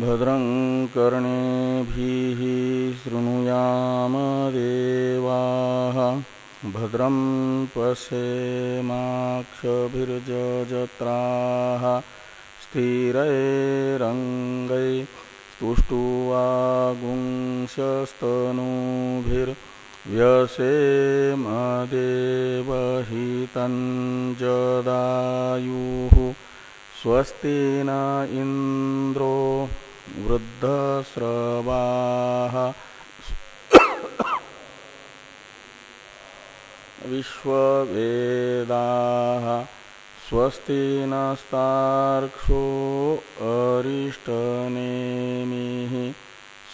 भद्रं कर्णेभिः शृणुयाम देवाः भद्रं पश्येमाक्षभिर्जत्राः स्थिरैरङ्गै तुष्टुवागुंशस्तनूभिर्व्यसेमदेवहितं जदायुः स्वस्ति न इन्द्रो वृद्धस्रवाः विश्ववेदाः स्वस्ति नस्तार्क्षो अरिष्टनेमिः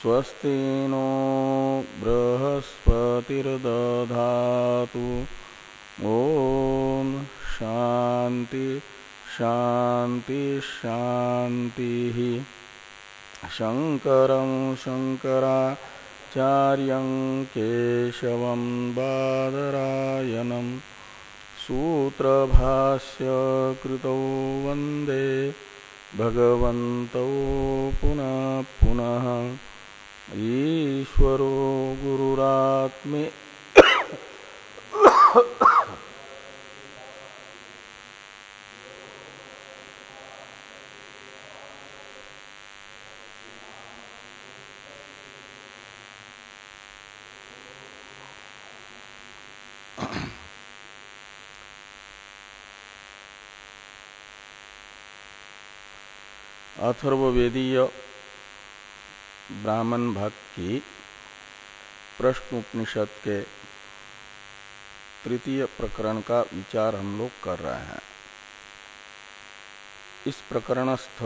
स्वस्ति नो बृहस्पतिर्दधातु। ॐ शान्ति शान्ति शान्तिः। शङ्करं शङ्कराचार्यं केशवं बादरायणम्। सूत्रभाष्य कृतौ वंदे भगवन्तौ पुनः पुनः। ईश्वरो गुरुरात्मे। अथर्वेदीय ब्राह्मण भक्त की प्रश्न उपनिषद के तृतीय प्रकरण का विचार हम लोग कर रहे हैं। इस प्रकरणस्थ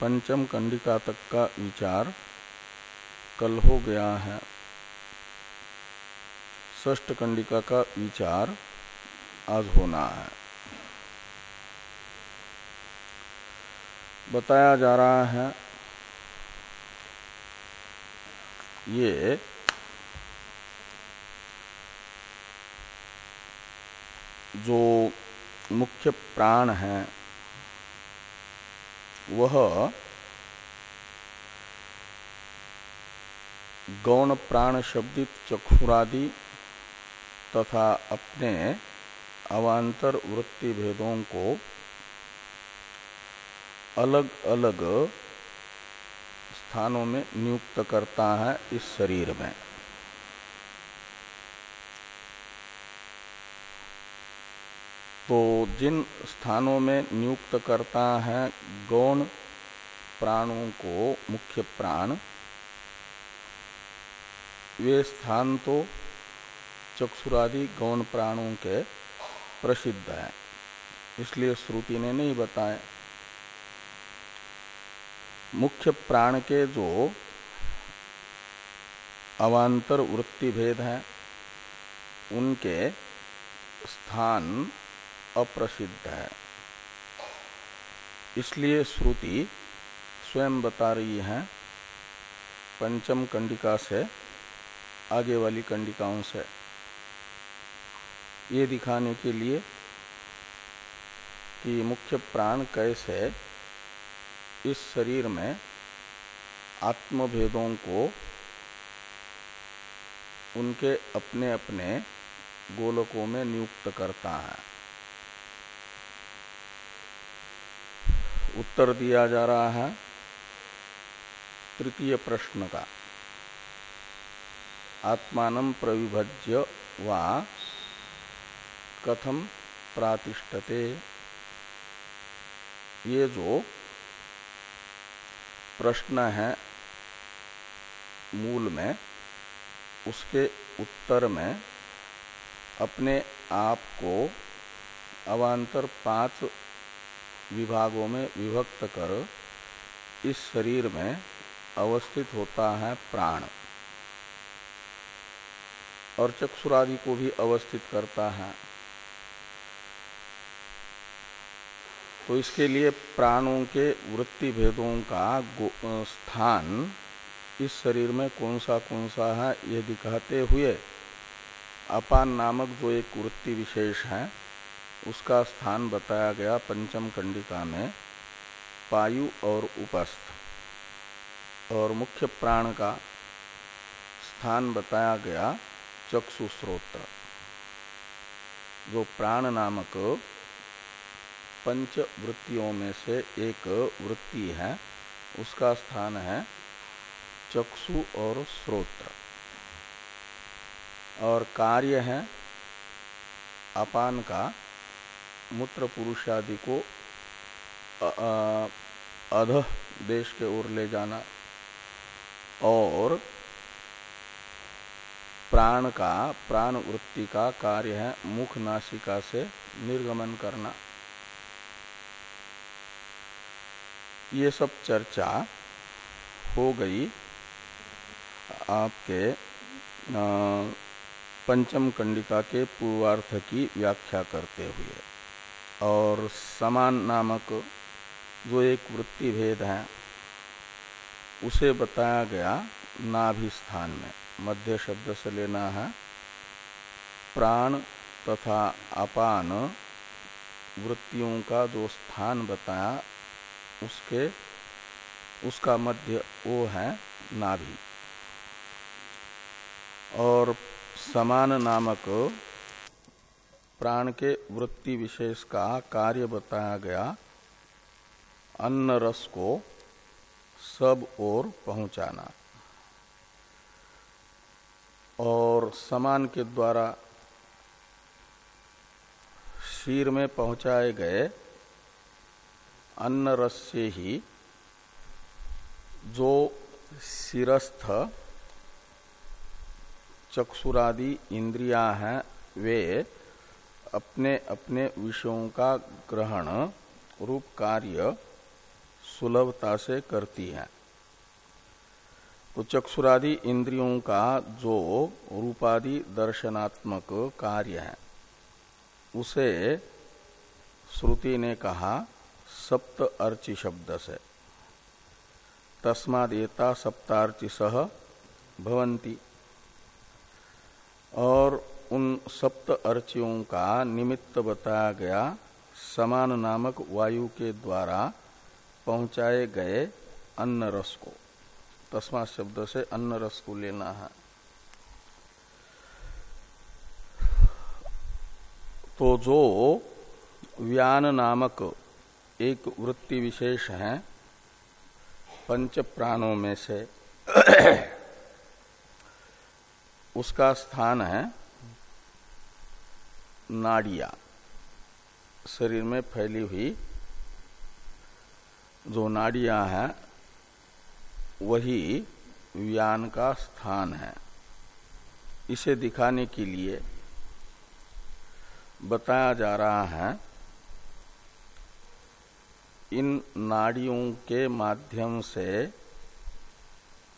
पंचम कंडिका तक का विचार कल हो गया है। ष्ठ कंडिका का विचार आज होना है। बताया जा रहा है। ये जो मुख्य प्राण है, वह गौण प्राण शब्दित चक्षुरादि तथा अपने अवांतर वृत्ति भेदों को अलग अलग स्थानों में नियुक्त करता है इस शरीर में। तो जिन स्थानों में नियुक्त करता है, गौण प्राणों को मुख्य प्राण, वे स्थान तो चक्षुरादि गौण प्राणों के प्रसिद्ध है। इसलिए श्रुति ने नहीं बताया मुख्य प्राण के जो अवान्तर वृत्ति भेद हैं, उनके स्थान अप्रसिद्ध है। इसलिए श्रुति स्वयं बता रही है, पंचम कंडिका से आगे वाली कंडिकाओं से। ये दिखाने के लिए कि मुख्य प्राण कैसे इस शरीर में आत्मभेदों को उनके अपने अपने गोलकों में नियुक्त करता है। उत्तर दिया जा रहा है तृतीय प्रश्न का। आत्मान प्रविभज्य वा कथम प्रातिष्ठते? ये जो प्रश्न है मूल में, उसके उत्तर में, अपने आप को अवान्तर पाँच विभागों में विभक्त कर, इस शरीर में अवस्थित होता है प्राण। और चक्षुरादि को भी अवस्थित करता है। तो इसके लिए प्राणों के वृत्ति भेदों का स्थान इस शरीर में कौन सा कौन सा है, ये दिखाते हुए अपान नामक जो एक वृत्ति विशेष है, उसका स्थान बताया गया पंचम कंडिका में, पायु और उपस्थ। और मुख्य प्राण का स्थान बताया गया चक्षु स्रोत्र जो प्राण नामक पंच वृत्तियों में से एक वृत्ति है। उसका स्थान है चक्षु और श्रोत्र और कार्य है अपान का, मूत्र पुरुष आदि को अध देश के ओर ले जाना। और प्राण का, प्राण वृत्ति का कार्य है मुख नासिका से निर्गमन करना। ये सब चर्चा हो गई। आपके पंचम कंडिका के पूर्वार्थ की व्याख्या करते हुए। और समान नामक जो एक वृत्ति भेद है, उसे बताया गया नाभि स्थान में। मध्य शब्द से लेना है, प्राण तथा अपान वृत्तियों का जो स्थान बताया उसके, उसका मध्य वो है नाभि। और समान नामक प्राण के वृत्ति विशेष का कार्य बताया गया, अन्न रस को सब ओर पहुंचाना। और समान के द्वारा शीर में पहुँचाए गए अन्न रस से ही जो सिरस्थ चक्षुरादि इंद्रिया हैं, वे अपने अपने विषयों का ग्रहण, रूप कार्य सुलभता से करती हैं। तो चक्षुरादि इंद्रियों का जो रूपादि दर्शनात्मक कार्य है, उसे श्रुति ने कहा सप्त अर्चि शब्द से। तस्मादेता सप्तार्चि सह भवंती और उन सप्त अर्चियों का निमित्त बताया गया समान नामक वायु के द्वारा पहुँचाए गए अन्न रस को। तस्मा शब्द से अन्न रस को लेना है। तो जो व्यान नामक एक वृत्ति विशेष है। पंच प्राणों में से उसका स्थान है नाड़िया। शरीर में फैली हुई जो नाड़िया है, वही व्यान का स्थान है। इसे दिखाने के लिए बताया जा रहा है इन नाड़ियों के माध्यम से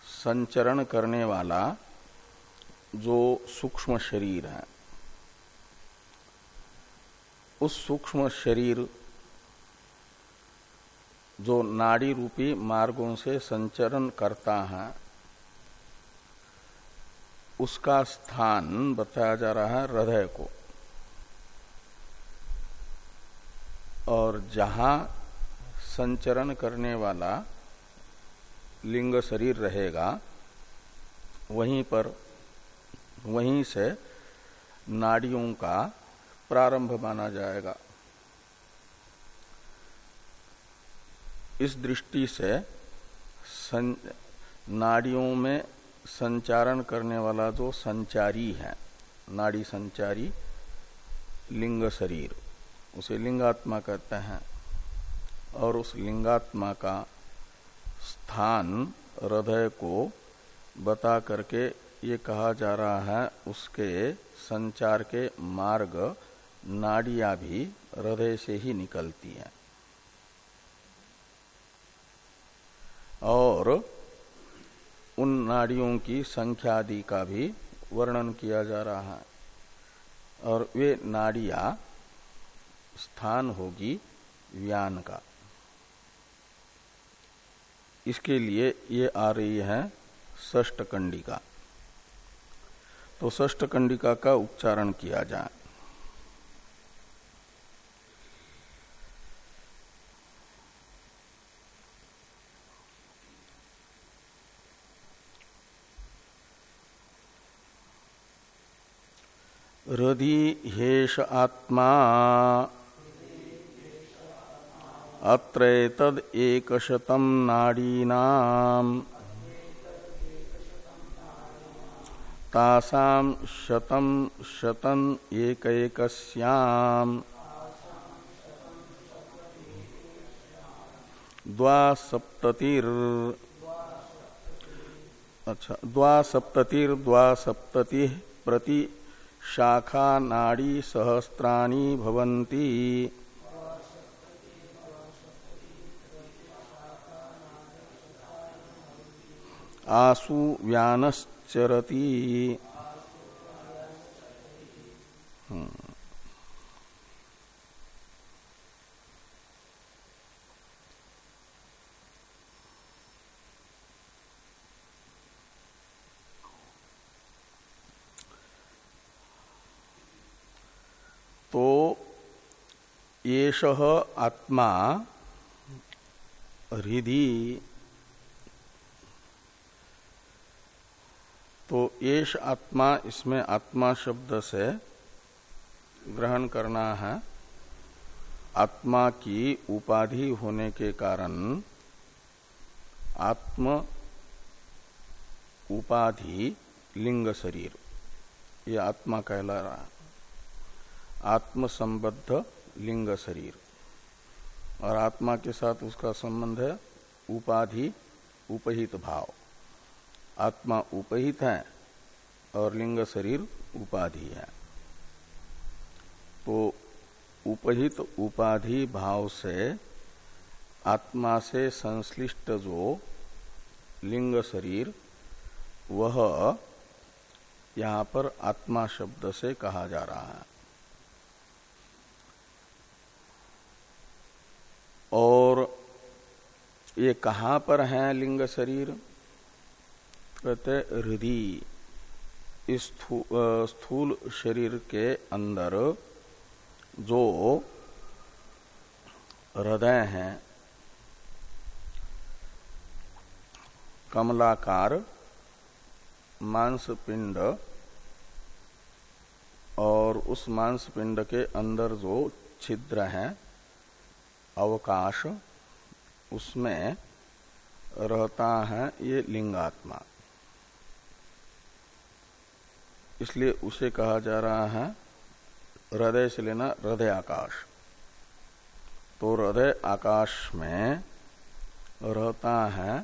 संचरण करने वाला जो सूक्ष्म शरीर है, उस सूक्ष्म शरीर जो नाड़ी रूपी मार्गों से संचरण करता है, उसका स्थान बताया जा रहा है हृदय को। और जहाँ संचरण करने वाला लिंग शरीर रहेगा वहीं पर वहीं से नाड़ियों का प्रारंभ माना जाएगा। इस दृष्टि से सं, नाड़ियों में संचारण करने वाला जो संचारी है नाड़ी संचारी लिंग शरीर उसे लिंगात्मा कहते हैं। और उस लिंगात्मा का स्थान हृदय को बता करके ये कहा जा रहा है, उसके संचार के मार्ग नाड़ियाँ भी हृदय से ही निकलती हैं। और उन नाड़ियों की संख्या आदि का भी वर्णन किया जा रहा है। और वे नाड़िया स्थान होगी, व्यान का। इसके लिए ये आ रही है ष्ट कंडिका तो ष्ट कंडिका का उच्चारण किया जाए। हृदि हेष आत्मा अत्रैतद एकशतम नाडीनाम। तासाम शतम शतन एक एकस्याम द्वासप्ततिर अच्छा द्वासप्ततिर, द्वासप्तति प्रति शाखा नाड़ी सहस्त्राणी भवंती आसु व्यानश्चरती हम्म। तो येष आत्मा हृदय तो येष आत्मा, इसमें आत्मा शब्द से ग्रहण करना है। आत्मा की उपाधि होने के कारण आत्म उपाधि लिंग शरीर, ये आत्मा कहला रहा आत्म संबद्ध लिंग शरीर, और आत्मा के साथ उसका संबंध है उपाधि, उपहित भाव। आत्मा उपहित है और लिंग शरीर उपाधि है। तो उपहित उपाधि भाव से आत्मा से संश्लिष्ट जो लिंग शरीर, वह यहाँ पर आत्मा शब्द से कहा जा रहा है। और ये कहाँ पर है लिंग शरीर? कहते हृदय स्थूल शरीर के अंदर जो हृदय है, कमलाकार, मांसपिंड और उस मांसपिंड के अंदर जो छिद्र है, अवकाश, उसमें रहता है ये लिंगात्मा। इसलिए उसे कहा जा रहा है, हृदय से लेना हृदय आकाश। तो हृदय आकाश में रहता है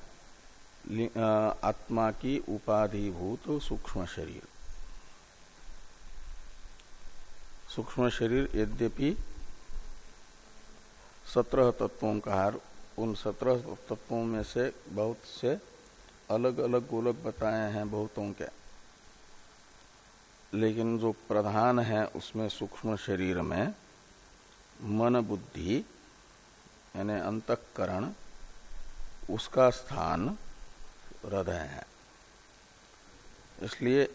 आत्मा की उपाधिभूत सूक्ष्म शरीर। सूक्ष्म शरीर यद्यपि सत्रह तत्वों का हार उन सत्रह तत्वों में से बहुत से अलग अलग गोलक बताए हैं बहुतों के। लेकिन जो प्रधान है उसमें सूक्ष्म शरीर में मन बुद्धि, यानी अंतकरण, उसका स्थान हृदय है। इसलिए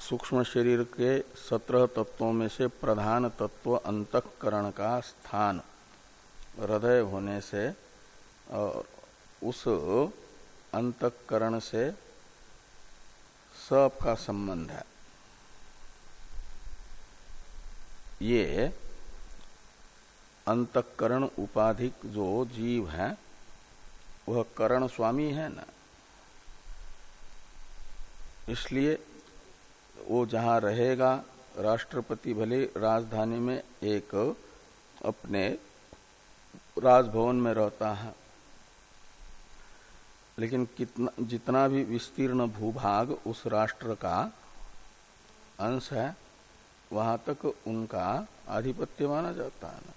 सूक्ष्म शरीर के सत्रह तत्वों में से प्रधान तत्व अंतकरण का स्थान हृदय होने से और उस अंतकरण से सब का संबंध है। ये अंतकरण उपाधिक जो जीव है, वह करण स्वामी है ना। इसलिए वो जहाँ रहेगा, राष्ट्रपति भले राजधानी में एक अपने राजभवन में रहता है लेकिन कितना, जितना भी विस्तीर्ण भूभाग उस राष्ट्र का अंश है, वहाँ तक उनका आधिपत्य माना जाता है ना।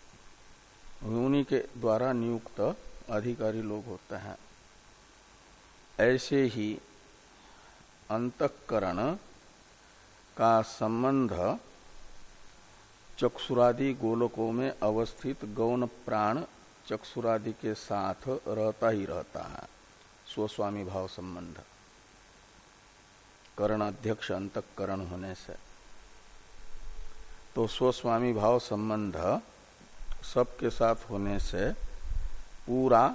उन्हीं के द्वारा नियुक्त अधिकारी लोग होते हैं। ऐसे ही अंतकरण का संबंध चक्षुरादि गोलकों में अवस्थित गौण प्राण चक्षुरादि के साथ रहता ही रहता है। स्वस्वामी भाव संबंध। करण अध्यक्ष अंतकरण होने से। तो स्वस्वामी भाव संबंध सबके साथ होने से पूरा,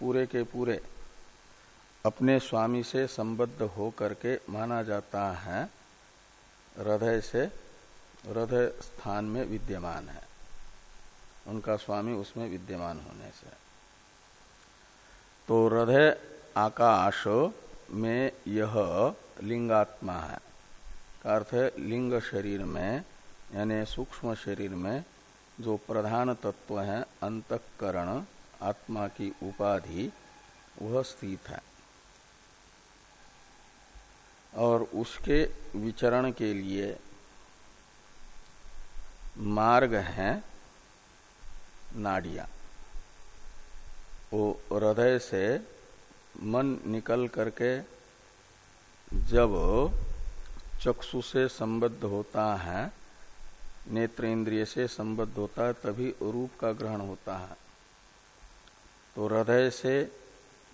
पूरे के पूरे अपने स्वामी से संबद्ध हो करके माना जाता है, हृदय से, हृदय स्थान में विद्यमान है। उनका स्वामी उसमें विद्यमान होने से। तो हृदय आकाश में यह लिंगात्मा है। का अर्थ है लिंग शरीर में, यानी सूक्ष्म शरीर में जो प्रधान तत्व है, अंतकरण, आत्मा की उपाधि, वह स्थित है। और उसके विचरण के लिए मार्ग है नाड़िया। वो हृदय से मन निकल करके जब चक्षु से संबद्ध होता है, नेत्र इंद्रिय से संबद्ध होता है, तभी रूप का ग्रहण होता है। तो हृदय से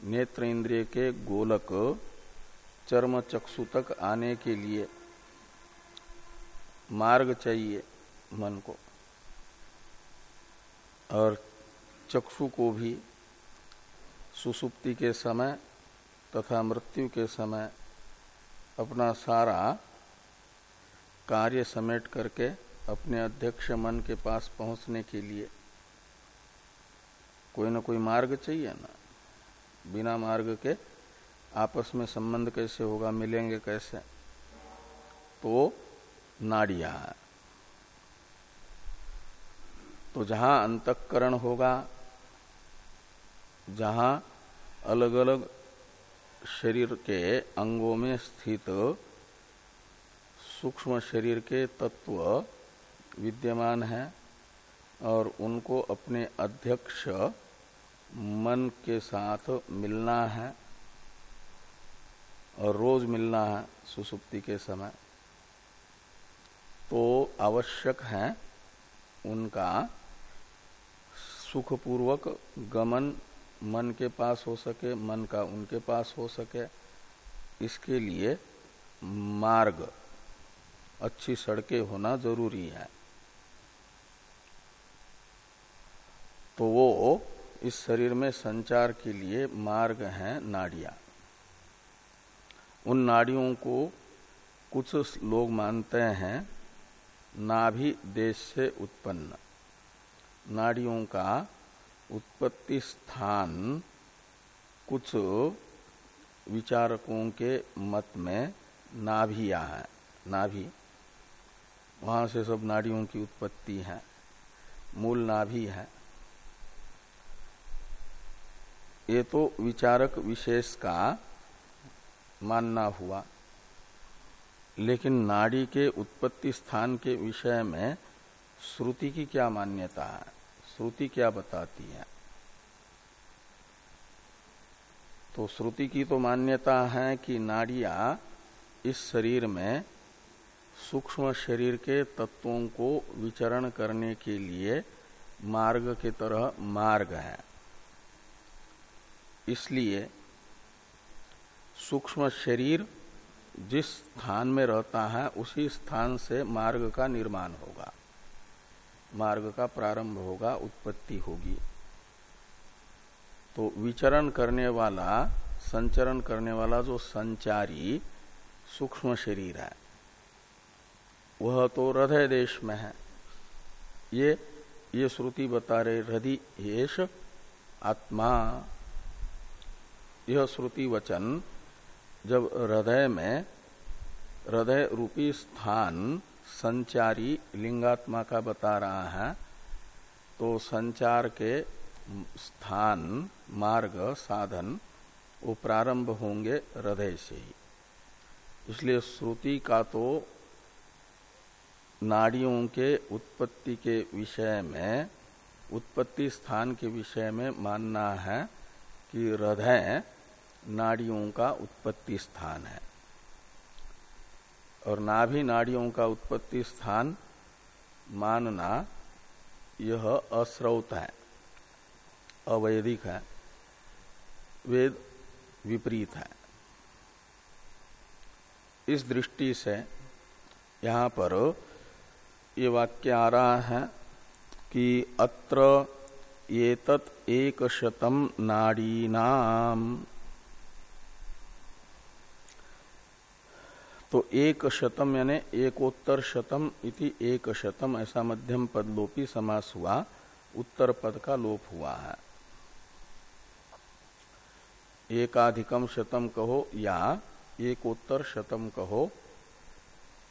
नेत्र इंद्रिय के गोलक चर्म चक्षु तक आने के लिए मार्ग चाहिए मन को। और चक्षु को भी सुसुप्ति के समय तथा मृत्यु के समय अपना सारा कार्य समेट करके अपने अध्यक्ष मन के पास पहुँचने के लिए। कोई ना कोई मार्ग चाहिए ना? बिना मार्ग के आपस में संबंध कैसे होगा, मिलेंगे कैसे? तो नाड़िया। है तो जहाँ अंतकरण होगा जहाँ अलग अलग शरीर के अंगों में स्थित सूक्ष्म शरीर के तत्व विद्यमान है और उनको अपने अध्यक्ष मन के साथ मिलना है और रोज मिलना है सुसुप्ति के समय। तो आवश्यक है उनका सुखपूर्वक गमन मन के पास हो सके, मन का उनके पास हो सके, इसके लिए मार्ग, अच्छी सड़कें होना ज़रूरी है। तो वो इस शरीर में संचार के लिए मार्ग है नाड़ियाँ। उन नाड़ियों को कुछ लोग मानते हैं, नाभि देश से उत्पन्न। नाड़ियों का उत्पत्ति स्थान कुछ विचारकों के मत में नाभिया है, नाभि। वहाँ से सब नाड़ियों की उत्पत्ति है, मूल नाभि है। ये तो विचारक विशेष का मानना हुआ। लेकिन नाड़ी के उत्पत्ति स्थान के विषय में श्रुति की क्या मान्यता है? श्रुति क्या बताती है? तो श्रुति की तो मान्यता है कि नाड़िया इस शरीर में सूक्ष्म शरीर के तत्वों को विचरण करने के लिए मार्ग के तरह मार्ग है। इसलिए सूक्ष्म शरीर जिस स्थान में रहता है, उसी स्थान से मार्ग का निर्माण होगा। मार्ग का प्रारंभ होगा, उत्पत्ति होगी। तो विचरण करने वाला, संचरण करने वाला जो संचारी सूक्ष्म शरीर है, वह तो हृदय देश में है। ये ये श्रुति बता रहे, हृदय आत्मा। यह श्रुति वचन, जब हृदय में, हृदय रूपी स्थान संचारी लिंगात्मा का बता रहा है तो संचार के स्थान, मार्ग, साधन वो प्रारंभ होंगे हृदय से ही। इसलिए श्रुति का तो नाड़ियों के उत्पत्ति के विषय में, उत्पत्ति स्थान के विषय में मानना है कि हृदय नाड़ियों का उत्पत्ति स्थान है। और नाभि नाड़ियों का उत्पत्ति स्थान मानना यह अस्रौत है अवैधिक है, वेद विपरीत है। इस दृष्टि से यहाँ पर ये वाक्य आ रहा है कि अत्र एक शतम नाड़ी तो एक शतम यानी एकोत्तर शतम इति एक शतम ऐसा मध्यम पद लोपी समास हुआ, उत्तर पद का लोप हुआ है। एकाधिकम शतम कहो या एकोत्तर शतम कहो,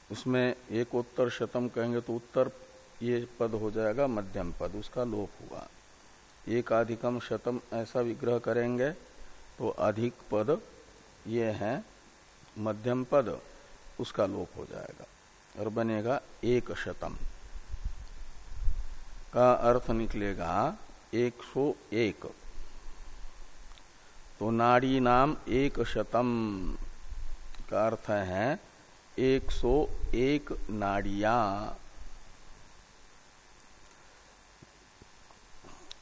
उसमें एकोत्तर शतम कहेंगे तो उत्तर ये पद हो जाएगा मध्यम पद, उसका लोप हुआ। एकाधिकम शतम ऐसा विग्रह करेंगे तो अधिक पद ये है मध्यम पद। उसका लोप हो जाएगा। और बनेगा एक शतम। का अर्थ निकलेगा एक सो एक। तो नाड़ी नाम एक शतम का अर्थ है एक सो एक नाड़िया।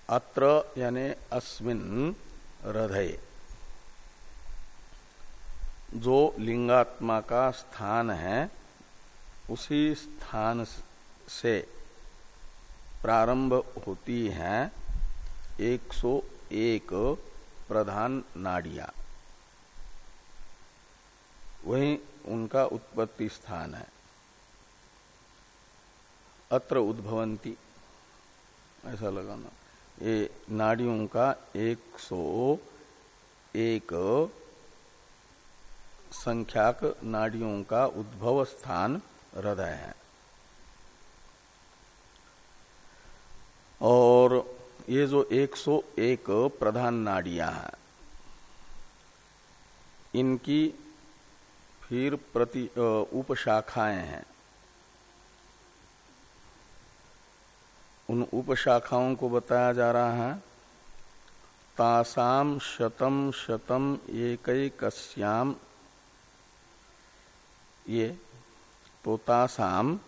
अत्र यानी अस्मिन हृदय। जो लिंगात्मा का स्थान है, उसी स्थान से प्रारंभ होती है 101 प्रधान नाड़िया। वही उनका उत्पत्ति स्थान है। अत्र उद्भवंती। ऐसा लगाना। ये नाड़ियों का एक सौ एक संख्याक नाड़ियों का उद्भव स्थान हृदय है। और ये जो 101 प्रधान नाड़ियाँ हैं, इनकी फिर प्रति उपशाखाएँ हैं। उन उपशाखाओं को बताया जा रहा है तासाम शतम शतम एक ये तो तासाम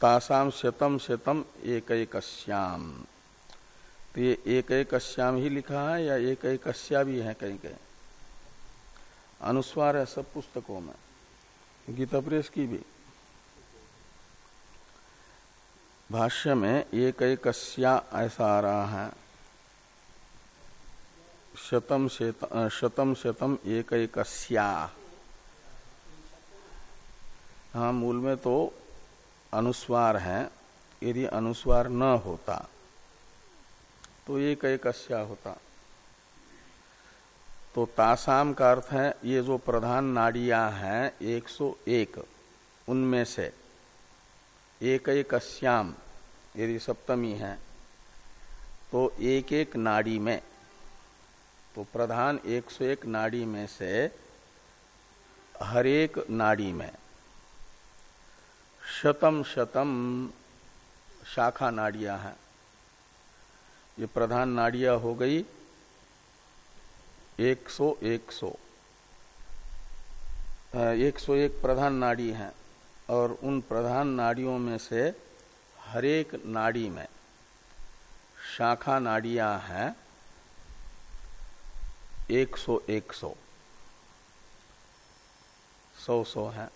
तासाम शतम शतम एक कश्याम तो ये एक कश्याम ही लिखा है या एक कश्या भी है कहीं कहीं? अनुस्वार है सब पुस्तकों में। गीता प्रेस की भी। भाष्य में एक कस्या ऐसा आ रहा है। शतम शेत, शतम शतम एक एक हाँ मूल में तो अनुस्वार है यदि अनुस्वार न होता तो एक कस्या होता। तो तासाम का अर्थ है ये जो प्रधान नाड़ियाँ हैं 101 उनमें से एक एक यदि सप्तमी है तो एक एक नाड़ी में तो प्रधान 101 नाड़ी में से हरेक नाड़ी में शतम शतम शाखा नाड़ियाँ हैं। ये प्रधान नाड़ियाँ हो गई एक सौ एक सौ। एक सौ एक प्रधान नाड़ी है और उन प्रधान नाड़ियों में से हरेक नाड़ी में शाखा नाड़ियाँ हैं। एक सौ एक सौ। सौ सौ है।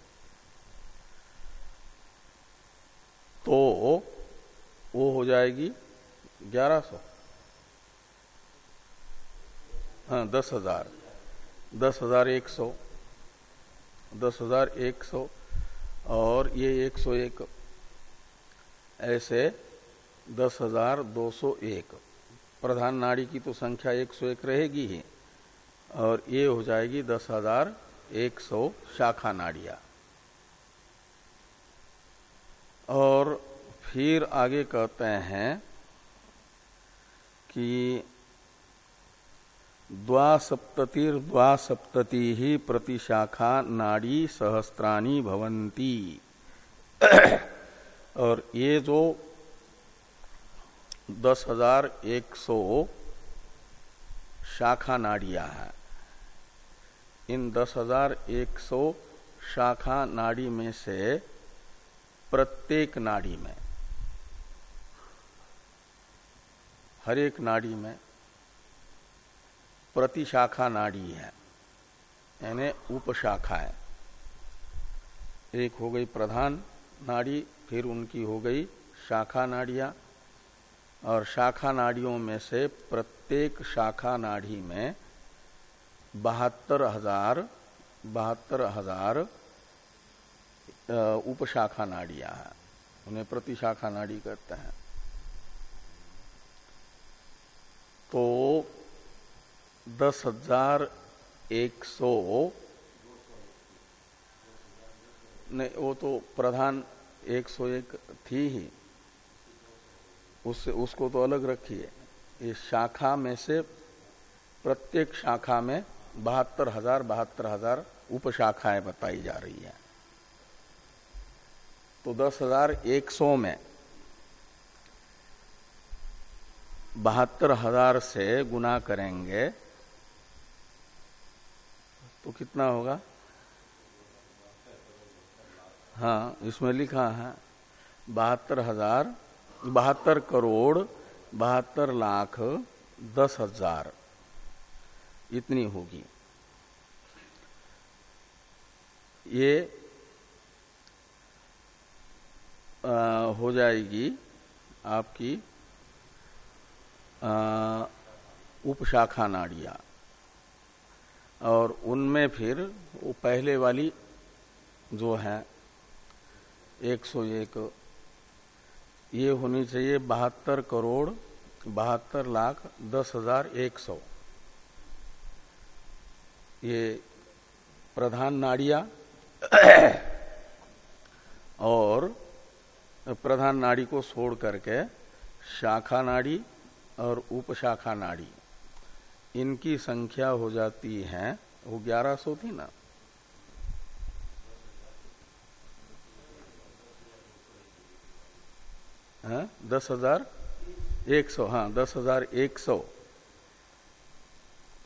तो वो हो जाएगी ग्यारह सौ। हाँ दस हज़ार। दस हज़ार एक सौ। दस हज़ार एक सौ और ये एक सौ एक। ऐसे दस हज़ार दो सौ एक। प्रधान नाड़ी की तो संख्या एक सौ एक रहेगी ही। और ये हो जाएगी दस हज़ार एक सौ शाखा नाड़िया। और फिर आगे कहते हैं कि द्वासप्ततिर्द्वासप्तति ही प्रतिशाखा नाड़ी सहस्त्राणी भवंती और ये जो दस हज़ार एक सौ शाखा नाड़िया है इन दस हज़ार एक सौ शाखा नाड़ी में से प्रत्येक नाड़ी में, हर एक नाड़ी में प्रतिशाखा नाड़ी है, यानी उपशाखा है। एक हो गई प्रधान नाड़ी, फिर उनकी हो गई शाखा नाड़िया, और शाखा नाड़ियों में से प्रत्येक शाखा नाड़ी में बहत्तर हज़ार बहत्तर हज़ार उपशाखा नाड़ियाँ हैं। उन्हें प्रतिशाखा नाड़ी कहते हैं। तो दस हज़ार एक सौ, नहीं, वो तो प्रधान एक सौ एक थी ही। उससे, उसको तो अलग रखिए इस शाखा में से प्रत्येक शाखा में बहत्तर हज़ार बहत्तर हज़ार उपशाखाएँ बताई जा रही है। तो दस हज़ार एक सौ में बहत्तर हज़ार से गुना करेंगे तो कितना होगा? हाँ इसमें लिखा है, बहत्तर हज़ार, बहत्तर करोड़, बहत्तर लाख दस हज़ार। इतनी होगी। ये आ, हो जाएगी आपकी उपशाखा नाड़िया। और उनमें फिर वो पहले वाली जो है एक सौ एक ये होनी चाहिए बहत्तर करोड़ बहत्तर लाख दस हज़ार एक सौ। ये प्रधान नाड़िया और प्रधान नाड़ी को छोड़ करके शाखा नाड़ी और उपशाखा नाड़ी, इनकी संख्या हो जाती है, वो ग्यारह सौ थी ना? हाँ दस हज़ार एक सौ हाँ दस हज़ार एक सौ।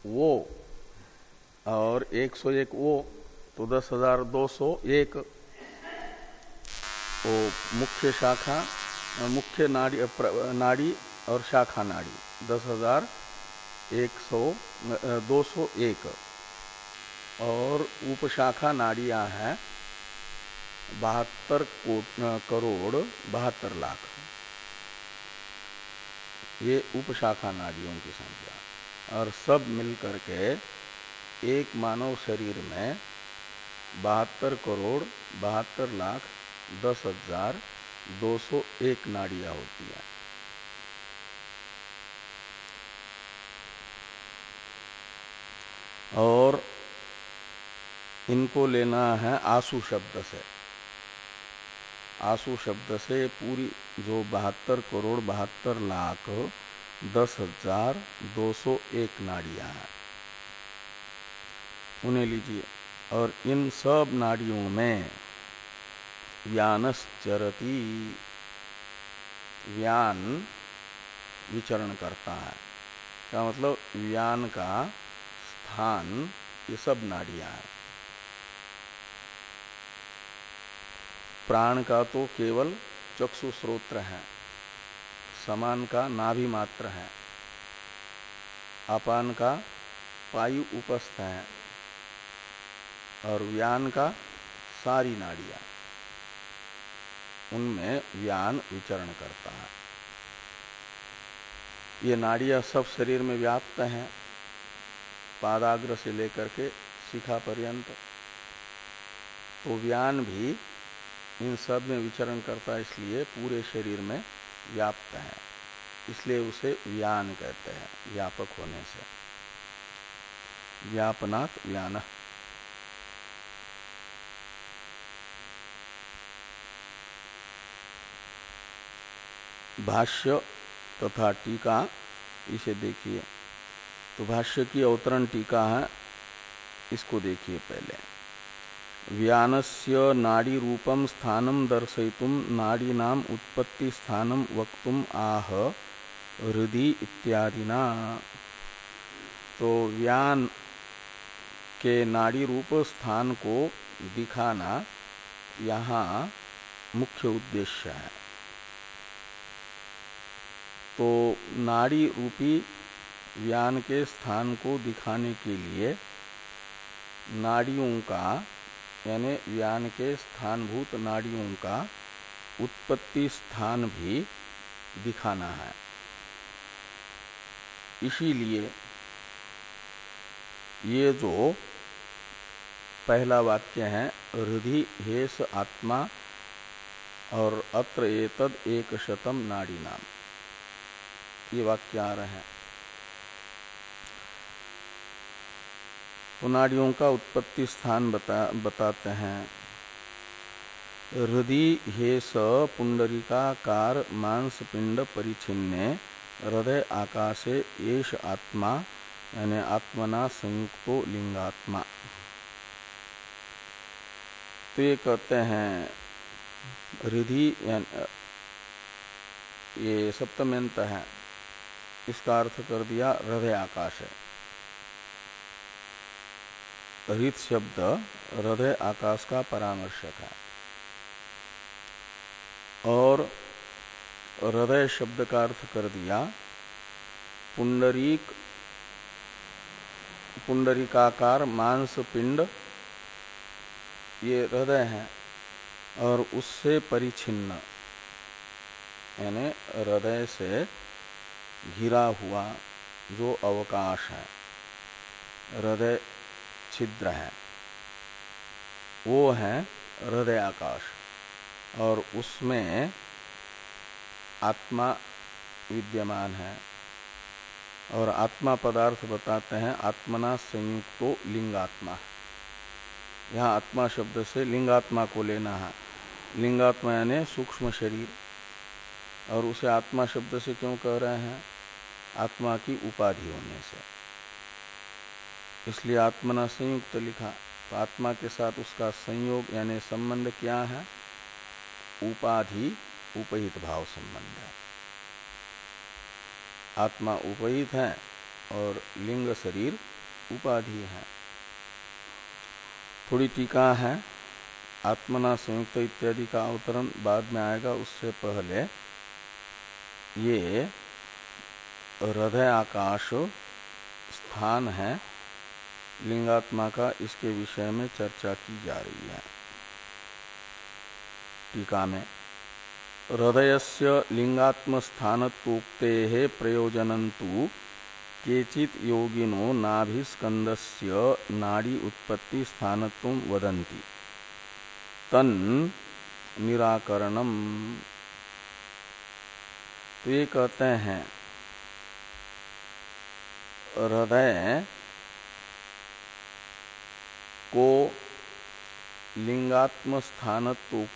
वो और एक सौ एक वो तो दस हज़ार दो सौ एक। वो मुख्य शाखा, मुख्य नाड़ी नाड़ी और शाखा नाड़ी, दस हज़ार एक सौ, दो सौ एक। और उपशाखा नाड़ियाँ हैं, बहत्तर करोड़ बहत्तर लाख। ये उपशाखा नाड़ियों की संख्या। और सब मिलकर के एक मानव शरीर में बहत्तर करोड़ बहत्तर लाख दस हज़ार दो सौ एक नाड़ियाँ होती हैं। और इनको लेना है आँसू शब्द से। आँसू शब्द से पूरी जो बहत्तर करोड़ बहत्तर लाख दस हज़ार दो सौ एक नाड़ियाँ हैं। उन्हें लीजिए। और इन सब नाड़ियों में व्यानश्चरती व्यान विचरण करता है। क्या मतलब? व्यान का स्थान, ये सब नाड़ियाँ हैं। प्राण का तो केवल चक्षु स्रोत्र है, समान का नाभि मात्र है, अपान का वायु उपस्थ है। और व्यान का सारी नाड़िया। उनमें व्यान विचरण करता है। ये नाड़ियाँ सब शरीर में व्याप्त हैं। पादाग्र से लेकर के शिखा पर्यंत। तो व्यान भी इन सब में विचरण करता है, इसलिए पूरे शरीर में व्याप्त है। इसलिए उसे व्यान कहते हैं, व्यापक होने से। व्यापनात् व्यान। भाष्य तथा टीका, इसे देखिए। तो भाष्य की अवतरण टीका है, इसको देखिए पहले। व्यानस्य नाड़ी रूपम स्थानम दर्शयितुम नाड़ी नाम उत्पत्ति स्थानम वक्तुम आह हृदय इत्यादिना। तो व्यान के नाड़ी रूप स्थान को दिखाना यहाँ मुख्य उद्देश्य है। तो नाड़ी रूपी व्यान के स्थान को दिखाने के लिए नाड़ियों का, यानी व्यान के स्थानभूत नाड़ियों का उत्पत्ति स्थान भी दिखाना है। इसीलिए ये जो पहला वाक्य है हृदय हेस आत्मा और अत्र एतद एक शतम नाड़ी नाम। ये वाक्य आ रहे हैं। तो नाड़ियों का उत्पत्ति स्थान बता, बताते हैं। हृदय हे स पुंडरिकाकार मांस पिंड परिचिन्ने हृदय आकाशे येष आत्मा यानी आत्मना संयुक्तो लिंगात्मा। तो ये कहते हैं हृदय ये सप्तम्यंत है। इसका अर्थ कर दिया? हृदय आकाश है। हृत शब्द हृदय आकाश का परामर्शक है। और हृदय शब्द का अर्थ कर दिया, पुंडरीक, पुंडरीकाकार, मांस, पिंड, ये हृदय है और उससे परिचिन्न, यानी हृदय से घिरा हुआ जो अवकाश है, हृदय छिद्र है, वो है हृदय आकाश। और उसमें आत्मा विद्यमान है। और आत्मा पदार्थ बताते हैं, आत्मना संयुक्तो लिंगात्मा। यहाँ आत्मा शब्द से लिंगात्मा को लेना है। लिंगात्मा यानी सूक्ष्म शरीर। और उसे आत्मा शब्द से क्यों कह रहे हैं? आत्मा की उपाधि होने से। इसलिए आत्मना संयुक्त लिखा तो आत्मा के साथ उसका संयोग यानी संबंध क्या है? उपाधि, उपहित भाव संबंध है। आत्मा उपहित है और लिंग शरीर उपाधि है। थोड़ी टीका है, आत्मना संयुक्त इत्यादि का अवतरण बाद में आएगा, उससे पहले ये हृदय आकाश स्थान है। लिंगात्मा का इसके विषय में चर्चा की जा रही है। टीका में हृदय से लिंगात्म स्थानत्वोक्ते प्रयोजनंतु केचित योगिनो नाभिस्कंदस्य नाड़ी उत्पत्ति स्थानत्व वदंती तन निराकरणम। तो ये कहते हैं हृदय को लिंगात्म स्थानत्व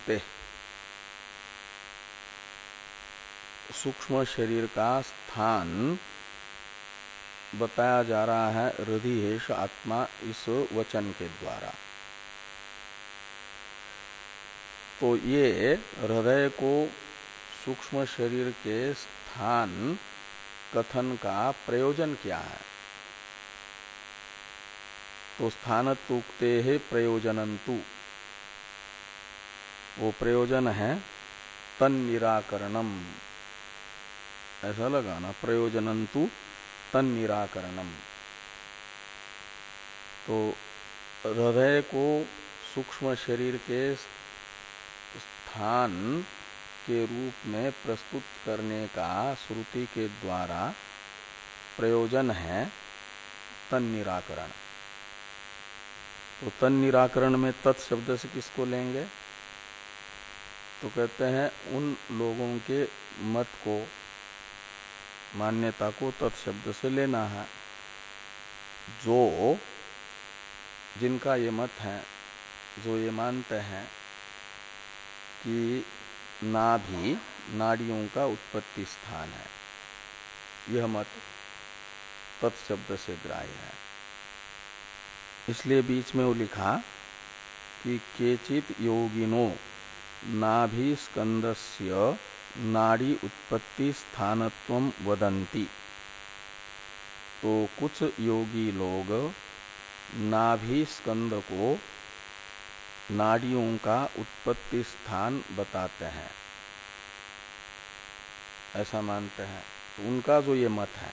सूक्ष्म शरीर का स्थान बताया जा रहा है हृदयेश आत्मा इस वचन के द्वारा। तो ये हृदय को सूक्ष्म शरीर के स्थान कथन का प्रयोजन क्या है? तो स्थान तुक्ते है प्रयोजनंतु। वो प्रयोजन है तन निराकरणम ऐसा लगाना प्रयोजनंतु तन निराकरणम तो हृदय को सूक्ष्म शरीर के स्थान के रूप में प्रस्तुत करने का श्रुति के द्वारा प्रयोजन है तन निराकरण तो तन निराकरण में तत्शब्द से किसको लेंगे? तो कहते हैं, उन लोगों के मत को, मान्यता को तत्शब्द से लेना है। जो, जिनका ये मत है, जो ये मानते हैं कि नाभि, नाड़ियों का उत्पत्ति स्थान है, यह मत तत्शब्द से ग्राह्य है। इसलिए बीच में वो लिखा कि केचित योगिनो नाभि स्कंदस्य नाड़ी उत्पत्ति स्थानत्व वदंती तो कुछ योगी लोग नाभि स्कंद को नाड़ियों का उत्पत्ति स्थान बताते हैं। ऐसा मानते हैं। तो उनका जो ये मत है,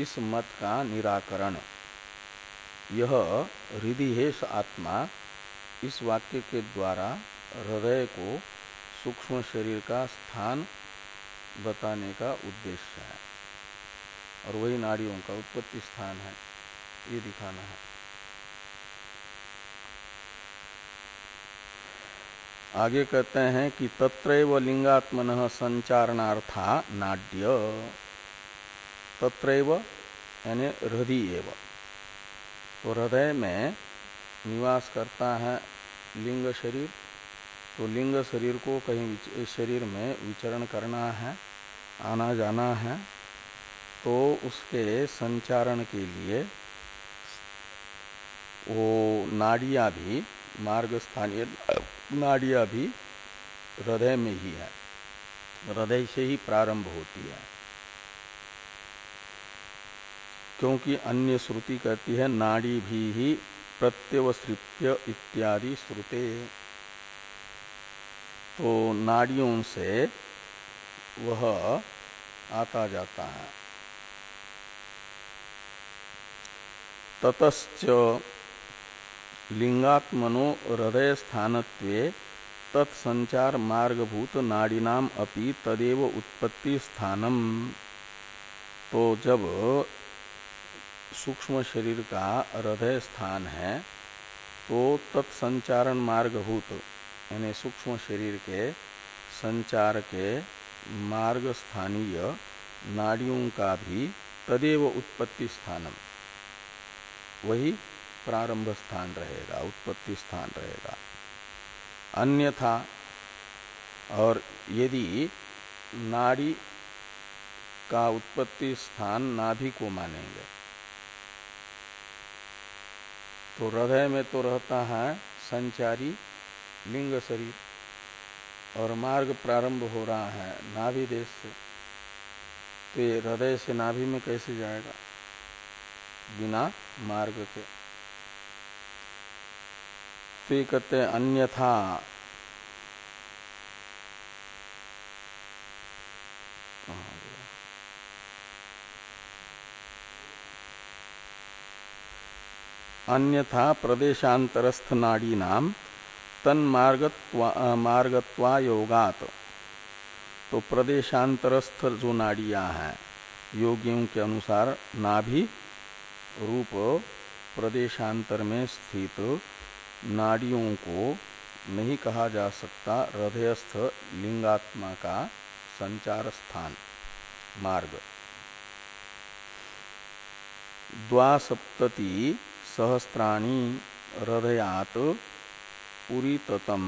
इस मत का निराकरण यह हृदयेश आत्मा। इस वाक्य के द्वारा हृदय को सूक्ष्म शरीर का स्थान बताने का उद्देश्य है। और वही नाड़ियों का उत्पत्ति स्थान है। ये दिखाना है। आगे कहते हैं कि तत्रैव लिंगात्मन संचारणार्था नाड्य। तत्रैव यानी हृदय एव। तो हृदय में निवास करता है लिंग शरीर। तो लिंग शरीर को कहीं शरीर में विचरण करना है, आना जाना है तो उसके संचारण के लिए वो नाड़िया भी मार्ग स्थानीय नाड़िया भी हृदय में ही है। हृदय से ही प्रारंभ होती है। क्योंकि अन्य श्रुति कहती है, नाड़ी भी ही प्रत्यवसृत्य इत्यादि श्रुते। तो नाड़ियों से वह आता जाता है। ततश्च लिंगात्मनो हृदय स्थानत्वे तत्संचार मार्गभूत नाड़ीनाम अपि तदेव उत्पत्ति स्थानम। तो जब सूक्ष्म शरीर का हृदय स्थान है तो तत्संचारण मार्गभूत यानी सूक्ष्म शरीर के संचार के मार्ग स्थानीय नाड़ियों का भी तदेव उत्पत्ति स्थानम। वही प्रारंभ स्थान रहेगा, उत्पत्ति स्थान रहेगा। अन्यथा, और यदि नाड़ी का उत्पत्ति स्थान नाभि को मानेंगे तो हृदय में तो रहता है संचारी, लिंग शरीर। और मार्ग प्रारंभ हो रहा है नाभि देश से। तो ये हृदय से नाभि में कैसे जाएगा? बिना मार्ग के। तो ये कहते अन्यथा अन्यथा प्रदेशांतरस्थ नाड़ी नाम तन मार्गत्वा योगात तो प्रदेशांतरस्थ जो नाड़ियाँ हैं योगियों के अनुसार नाभि रूप प्रदेशांतर में स्थित नाड़ियों को नहीं कहा जा सकता हृदयस्थ लिंगात्मा का संचार स्थान मार्ग। द्वासप्तति सहस्राणी हृदयात पुरीततम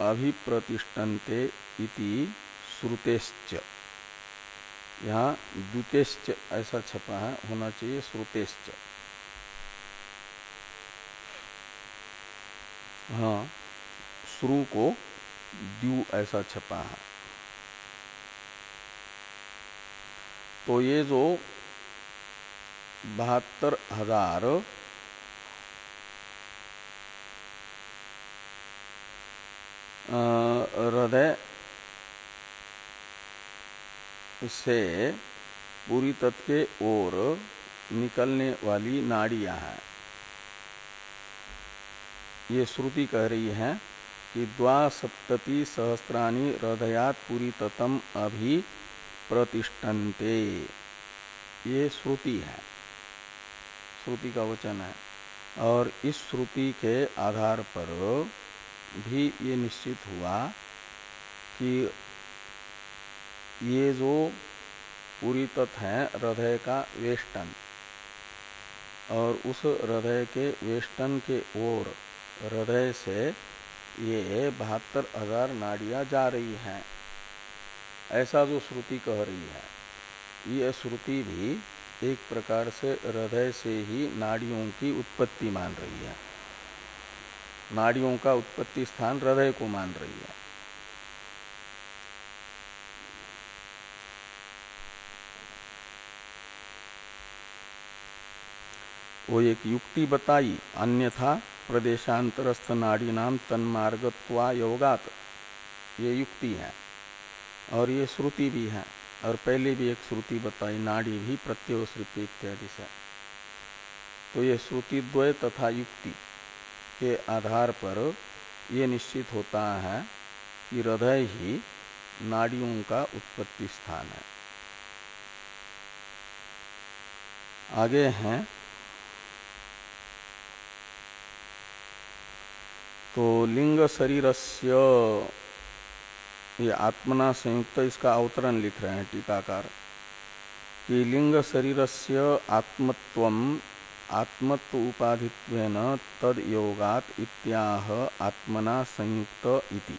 अभिप्रतिष्ठन्ते इति श्रुतेश्च। यहाँ द्वितेश्च ऐसा छपा है, होना चाहिए श्रुतेश्च। हाँ श्रु को द्यू ऐसा छपा है। तो ये जो बहत्तर हज़ार हृदय से पूरी तत्व के ओर निकलने वाली नाड़ियाँ हैं। ये श्रुति कह रही है कि द्वासप्तति सहस्त्राणी हृदयात पूरी ततम अभी प्रतिष्ठन्ते। ये श्रुति है। श्रुति का वचन है। और इस श्रुति के आधार पर भी ये निश्चित हुआ कि ये जो पूरी तत्व है, हृदय का वेष्टन, और उस हृदय के वेष्टन के ओर, हृदय से ये बहत्तर हज़ार नाड़ियाँ जा रही हैं। ऐसा जो श्रुति कह रही है, ये श्रुति भी एक प्रकार से हृदय से ही नाड़ियों की उत्पत्ति मान रही है। नाड़ियों का उत्पत्ति स्थान हृदय को मान रही है। वो एक युक्ति बताई, अन्यथा प्रदेशांतरस्थ नाड़ी नाम तन्मार्गत्वा योगात। ये युक्ति है, और ये श्रुति भी है, और पहले भी एक श्रुति बताई, नाड़ी भी प्रत्यय इत्यादि से। तो ये श्रुति द्वय तथा युक्ति। के आधार पर ये निश्चित होता है कि हृदय ही नाड़ियों का उत्पत्ति स्थान है। आगे हैं। तो लिंग शरीरस्य, ये आत्मना संयुक्त इसका अवतरण लिख रहे हैं टीकाकार, कि लिंग शरीरस्य आत्मत्व आत्मत्व उपाधित्व तद योगात इत्याह आत्मना संयुक्त इति।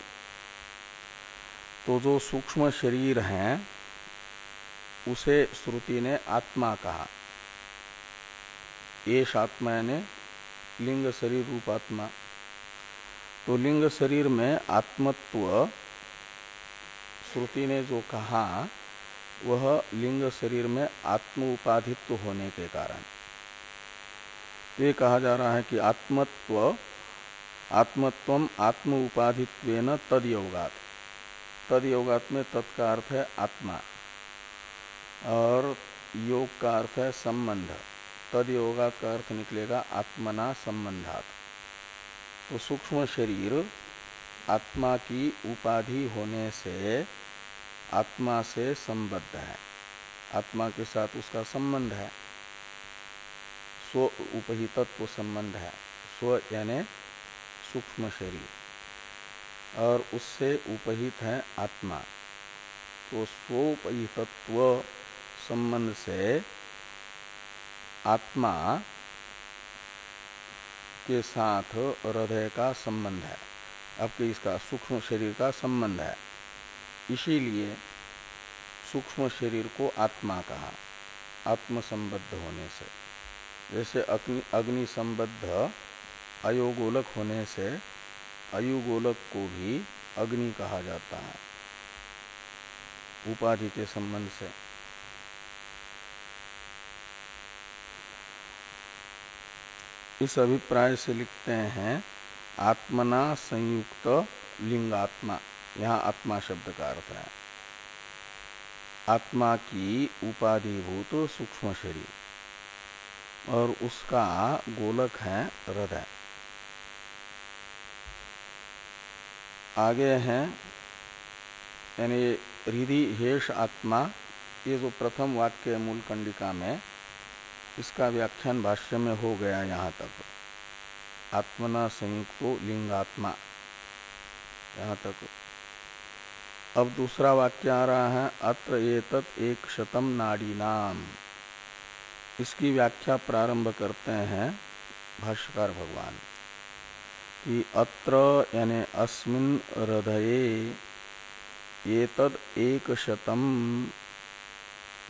तो जो सूक्ष्म शरीर है, उसे श्रुति ने आत्मा कहा। एश आत्मा ने लिंग शरीर रूप आत्मा। तो लिंग शरीर में आत्मत्व, श्रुति ने जो कहा, वह लिंग शरीर में आत्म उपाधित्व होने के कारण। ये कहा जा रहा है कि आत्मत्व आत्मत्व आत्म उपाधित्व तद योगात तद योगात में तत्का अर्थ है आत्मा। और योग का अर्थ है संबंध। तद योगात का अर्थ निकलेगा आत्मना संबंधात। तो सूक्ष्म शरीर आत्मा की उपाधि होने से आत्मा से संबद्ध है। आत्मा के साथ उसका संबंध है। स्व उपहितत्व संबंध है। स्व यानी सूक्ष्म शरीर। और उससे उपहित है आत्मा। तो स्वोपहितत्व संबंध से आत्मा के साथ हृदय का संबंध है। आपके इसका सूक्ष्म शरीर का संबंध है। इसीलिए सूक्ष्म शरीर को आत्मा कहा आत्म संबद्ध होने से। जैसे अग्नि संबद्ध अयोगोलक होने से अयुगोलक को भी अग्नि कहा जाता है, उपाधि के संबंध से। इस अभिप्राय से लिखते हैं, आत्मना संयुक्त लिंगात्मा। यहाँ आत्मा शब्द का अर्थ है। आत्मा की उपाधिभूत सूक्ष्म शरीर। और उसका गोलक है हृदय। आगे हैं, यानी हृदय हेष आत्मा, ये जो प्रथम वाक्य मूल कंडिका में, इसका व्याख्यान भाष्य में हो गया यहाँ तक। आत्मना संयुक्त लिंगात्मा। यहाँ तक। अब दूसरा वाक्य आ रहा है, अत्र एतत एक शतम नाड़ी नाम इसकी व्याख्या प्रारंभ करते हैं भाष्यकार भगवान कि अत्र यानी अस्मिन हृदये एतद एक शतम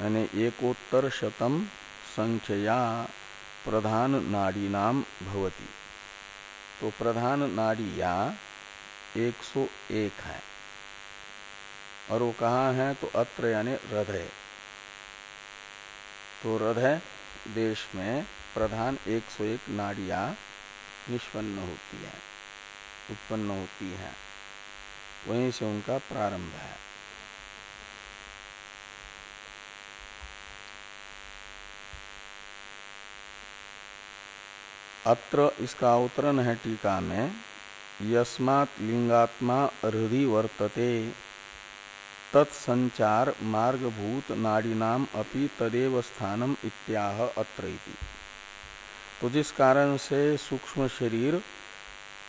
यानी एकोत्तर शतम संख्या प्रधान नाड़ी नाम भवती। तो प्रधान नाड़िया 101 है। और वो कहाँ है? तो अत्र यानी हृदय। तो हृदय देश में प्रधान 101 नाड़िया निष्पन्न होती है, उत्पन्न होती है। वहीं से उनका प्रारंभ है। अत्र इसका अवतरण है टीका में, यस्मात् लिंगात्मा हृदय वर्तते। तत्संचार मार्गभूत नाड़ीनाम अपि तदेव स्थानम इत्याह अत्र तो जिस कारण से सूक्ष्म शरीर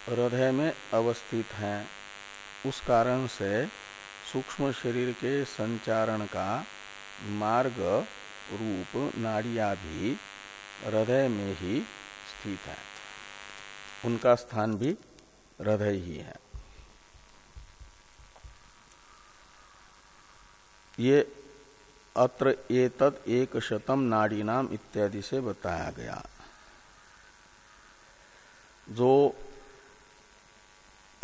हृदय में अवस्थित है, उस कारण से सूक्ष्म शरीर के संचारण का मार्ग रूप नाड़िया भी हृदय में ही स्थित है। उनका स्थान भी हृदय ही है। ये अत्र एतद एक शतम नाड़ी नाम इत्यादि से बताया गया। जो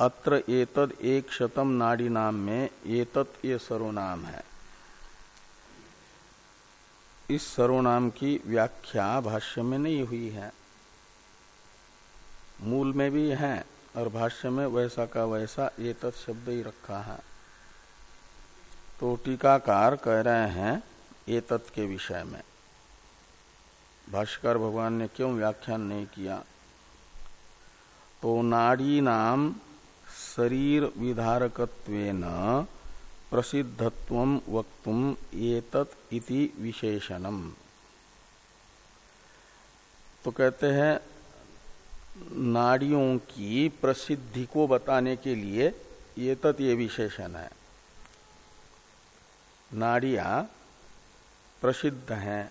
अत्र एतद एक शतम नाड़ी नाम में, एतत ये सर्वनाम है। इस सर्वनाम की व्याख्या भाष्य में नहीं हुई है। मूल में भी है, और भाष्य में वैसा का वैसा ये तत्शब्द ही रखा है। तो टीकाकार कह रहे हैं, ये तत् के विषय में। भाष्कर भगवान ने क्यों व्याख्यान नहीं किया? तो नाड़ी नाम शरीर विधारकत्वेन प्रसिद्धत्व वक्तुम इति विशेषणम। तो कहते हैं, नाड़ियों की प्रसिद्धि को बताने के लिए ये तत् ये विशेषण है। नाड़िया प्रसिद्ध हैं।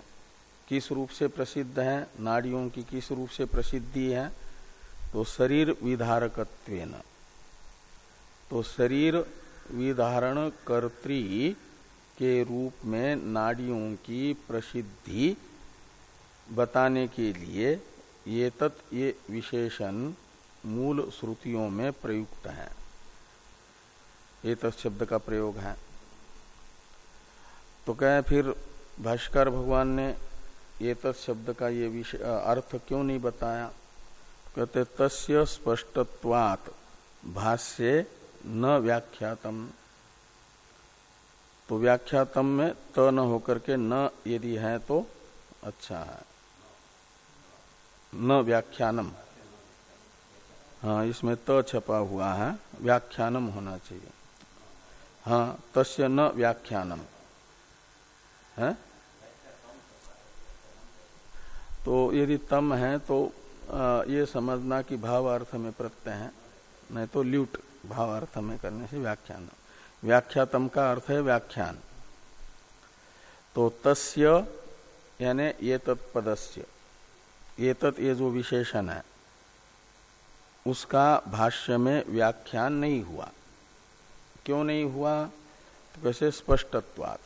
किस रूप से प्रसिद्ध हैं? नाड़ियों की किस रूप से प्रसिद्धि है? तो शरीर विधारकत्व तो शरीर विधारण कर्त्री के रूप में नाड़ियों की प्रसिद्धि बताने के लिए ये तत् ये विशेषण मूल श्रुतियों में प्रयुक्त है। ये शब्द का प्रयोग है। तो कहे फिर भाष्कर भगवान ने ये तत् शब्द का ये विषय अर्थ क्यों नहीं बताया? कहते, तस्य स्पष्टत्वात भाष्य न व्याख्यातम। तो व्याख्यातम में त न होकर के न यदि है तो अच्छा है। न व्याख्यानम। हाँ इसमें त छपा हुआ है। व्याख्यानम होना चाहिए। हाँ तस्य न व्याख्यानम। है? तो यदि तम है तो ये समझना कि भाव अर्थ में प्रत्यय है। नहीं तो ल्यूट भाव अर्थ में करने से व्याख्यान व्याख्यातम का अर्थ है व्याख्यान। तो तस्य, यानी ये तत्पदस्य ये तत् ये जो विशेषण है, उसका भाष्य में व्याख्यान नहीं हुआ। क्यों नहीं हुआ? तो कैसे स्पष्टत्वात।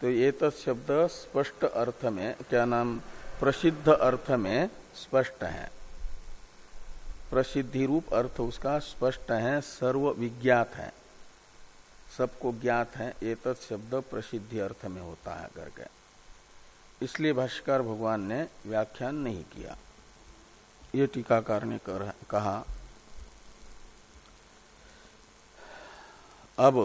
तो ये शब्द स्पष्ट अर्थ में क्या नाम प्रसिद्ध अर्थ में स्पष्ट है। प्रसिद्धि रूप अर्थ उसका स्पष्ट है सर्व विज्ञात है। सबको ज्ञात है ये शब्द प्रसिद्धि अर्थ में होता है करके। इसलिए भाष्कर भगवान ने व्याख्यान नहीं किया। ये टीकाकार ने कर, कहा। अब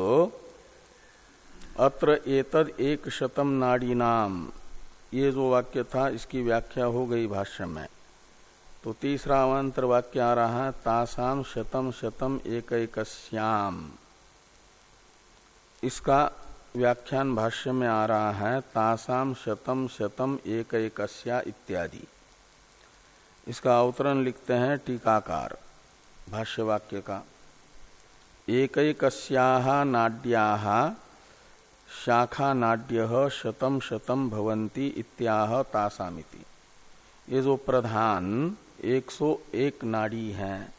अत्र एतद एक शतम नाड़ी नाम ये जो वाक्य था, इसकी व्याख्या हो गई भाष्य में। तो तीसरा अवंतर वाक्य आ रहा है तासाम शतम शतम एक श्याम इसका व्याख्यान भाष्य में आ रहा है तासाम शतम शतम एक एकस्या इत्यादि। इसका अवतरण लिखते हैं टीकाकार भाष्य वाक्य का। एक नाड्या शाखा नाड्य शतम शतम भवंती इत्याह तासामिति। ये जो प्रधान 101 नाड़ी हैं,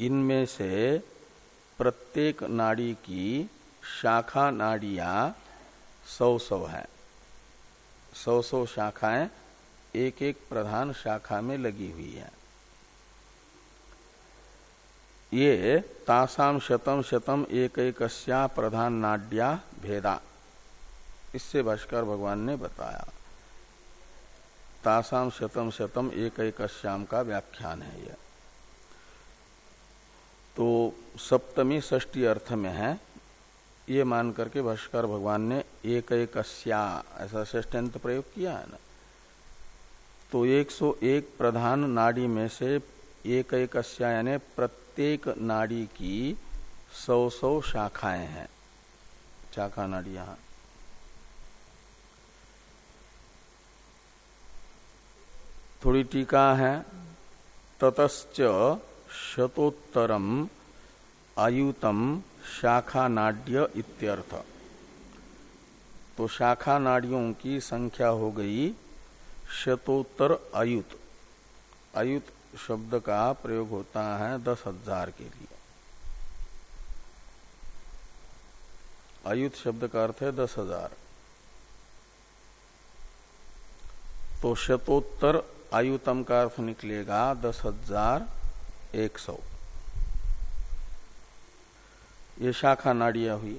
इनमें से प्रत्येक नाड़ी की शाखा नाड़िया सौ सौ है। सौ सौ शाखाएँ एक एक प्रधान शाखा में लगी हुई है। ये तासाम शतम शतम एक एक प्रधान नाड्या भेदा। इससे भाष्कर भगवान ने बताया तासाम शतम शतम एक एक श्याम का व्याख्यान है यह तो सप्तमी षष्टी अर्थ में है, ये मान करके भाष्कर भगवान ने एक एक ऐसा षष्टंत प्रयोग किया है ना? तो 101 प्रधान नाड़ी में से एक एक यानी प्रत्येक नाड़ी की सौ सौ शाखाएँ हैं। शाखा नाड़ी यहाँ। थोड़ी टीका है। ततश्च शतोत्तरम आयुतम शाखा नाड्य इत्यर्थ। तो शाखा नाड़ियों की संख्या हो गई शतोत्तर आयुत। आयुत शब्द का प्रयोग होता है दस हज़ार के लिए। आयुत शब्द का अर्थ है दस हज़ार। तो शतोत्तर आयुतम का अर्थ निकलेगा दस हज़ार एक सौ। ये शाखा नाड़िया हुई।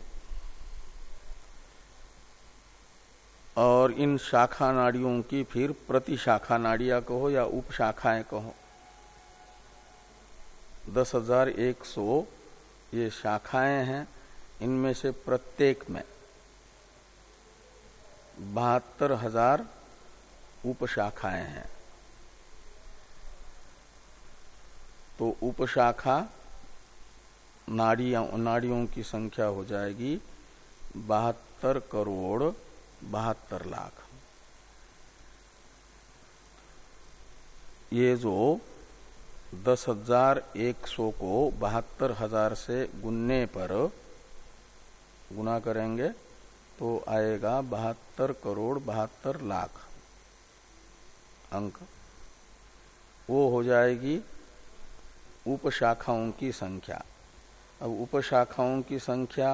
और इन शाखा नाड़ियों की फिर प्रति शाखा नाड़िया कहो या उप शाखाएँ कहो। दस हज़ार एक सौ ये शाखाएँ हैं, इनमें से प्रत्येक में बहत्तर हज़ार उपशाखाएँ हैं। तो उपशाखा नाड़ियों नाड़ियों की संख्या हो जाएगी बहत्तर करोड़ बहत्तर लाख। ये जो दस हज़ार एक सौ को बहत्तर हज़ार से गुनने पर गुना करेंगे तो आएगा बहत्तर करोड़ बहत्तर लाख अंक। वो हो जाएगी उपशाखाओं की संख्या। अब उपशाखाओं की संख्या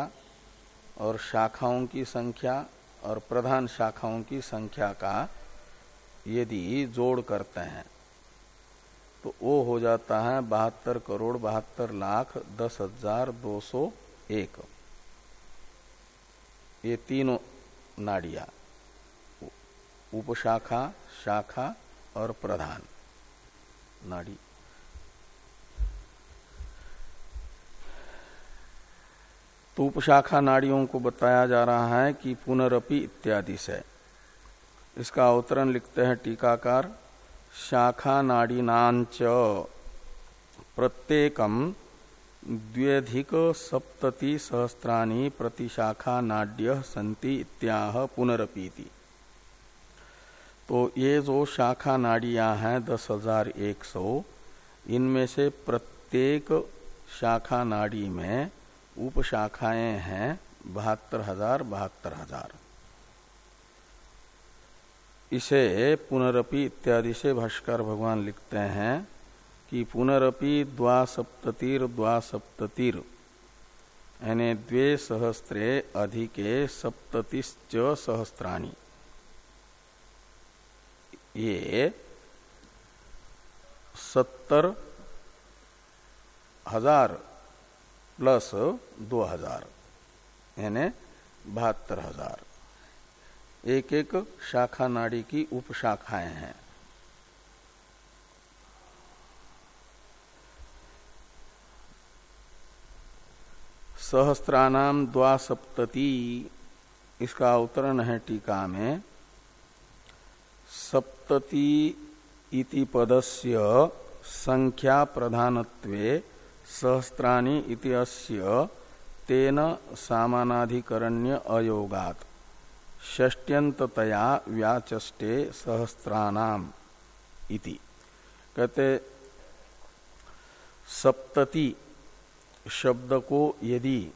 और शाखाओं की संख्या और प्रधान शाखाओं की संख्या का यदि जोड़ करते हैं तो वो हो जाता है बहत्तर करोड़ बहत्तर लाख दस हज़ार दो सौ एक। ये तीनों नाड़िया उपशाखा, शाखा और प्रधान नाड़ी। तो उपशाखा नाड़ियों को बताया जा रहा है कि पुनरअपि इत्यादि से। इसका अवतरण लिखते हैं टीकाकार शाखा नाड़ीनाच प्रत्येकम द्व्यधिक सप्तति सहस्राणी प्रतिशाखा नाड्य संति इत्याह पुनरपीति। तो ये जो शाखा नाड़ियाँ हैं, दस हज़ार एक सौ, इनमें से प्रत्येक शाखा नाड़ी में उपशाखाएँ हैं बहत्तर हज़ार बहत्तर हज़ार। इसे पुनरपि इत्यादि से भाष्कर भगवान लिखते हैं कि पुनरपि द्वासप्तिर द्वासप्तिर यानी द्वे सहस्त्रे अधिके सप्ततिश्च सहस्त्राणी ये सत्तर हज़ार प्लस दो हज़ार, यानी बहत्तर हज़ार। एक एक शाखा नाड़ी की उपशाखाएँ हैं। सहस्त्रानाम द्वासप्तति, इसका अवतरण है टीका में। सप्तति इति पदस्य संख्या प्रधानत्वे सहस्त्राणी इति अस्य तेन सामानाधिकरण्य अयोगात। षष्ट्यंतया व्याचष्टे सहस्त्रानाम इति। कहते, सप्तति शब्द को यदि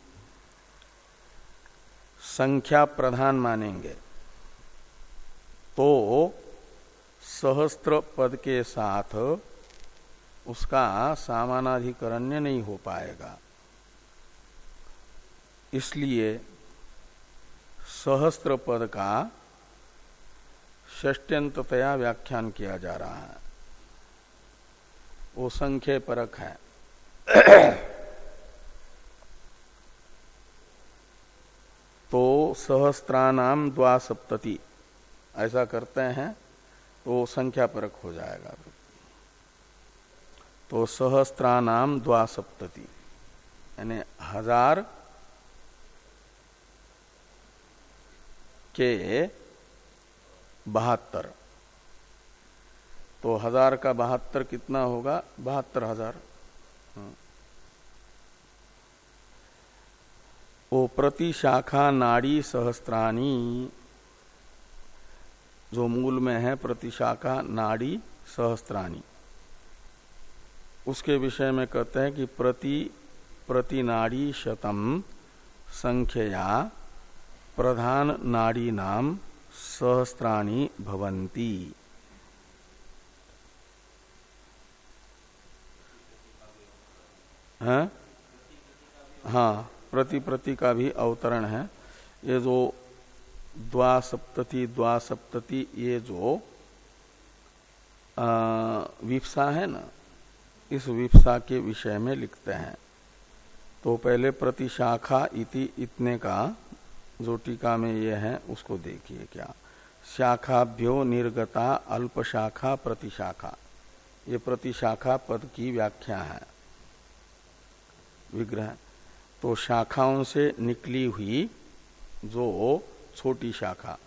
संख्या प्रधान मानेंगे तो सहस्त्र पद के साथ उसका सामानाधिकरण्य नहीं हो पाएगा। इसलिए सहस्त्र पद का षष्ट्यंतया व्याख्यान किया जा रहा है। वो संख्य परक है। तो सहस्त्रानाम द्वासप्तति, ऐसा करते हैं तो संख्या परक हो जाएगा। तो सहस्त्रानाम द्वासप्तति। यानी हज़ार के बहत्तर। तो हज़ार का बहत्तर कितना होगा? बहत्तर हज़ार। हाँ। वो प्रति शाखा नाड़ी सहस्त्राणी, जो मूल में है, प्रति शाखा नाड़ी सहस्त्राणी। उसके विषय में कहते हैं कि प्रति प्रति नाड़ी शतम संख्या प्रधान नाड़ी नाम सहस्त्राणी भवंती है? हाँ प्रति प्रति का भी अवतरण है। ये जो द्वासप्तति द्वासप्तति, ये जो विप्सा है ना इस विप्सा के विषय में लिखते हैं। तो पहले प्रतिशाखा इति इतने का, जो टीका में ये है, उसको देखिए क्या। शाखाभ्यो निर्गता अल्प शाखा प्रतिशाखा। ये प्रतिशाखा पद की व्याख्या है। विग्रह। तो शाखाओं से निकली हुई जो छोटी शाखा,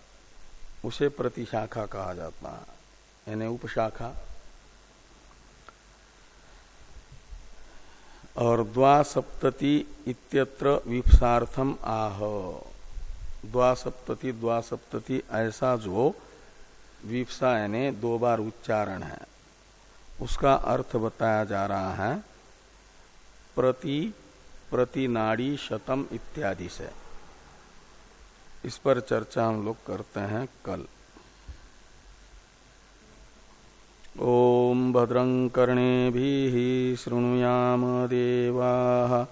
उसे प्रतिशाखा कहा जाता है। यानी उपशाखा। और द्वासप्तति इत्यत्र विपसार्थम आह। द्वासप्तति द्वासप्तति, ऐसा जो विपसा यानी दो बार उच्चारण है, उसका अर्थ बताया जा रहा है, प्रति प्रति नाड़ी शतम इत्यादि से। इस पर चर्चा हम लोग करते हैं कल। ओम भद्रं कर्णे शृणुयाम देवा।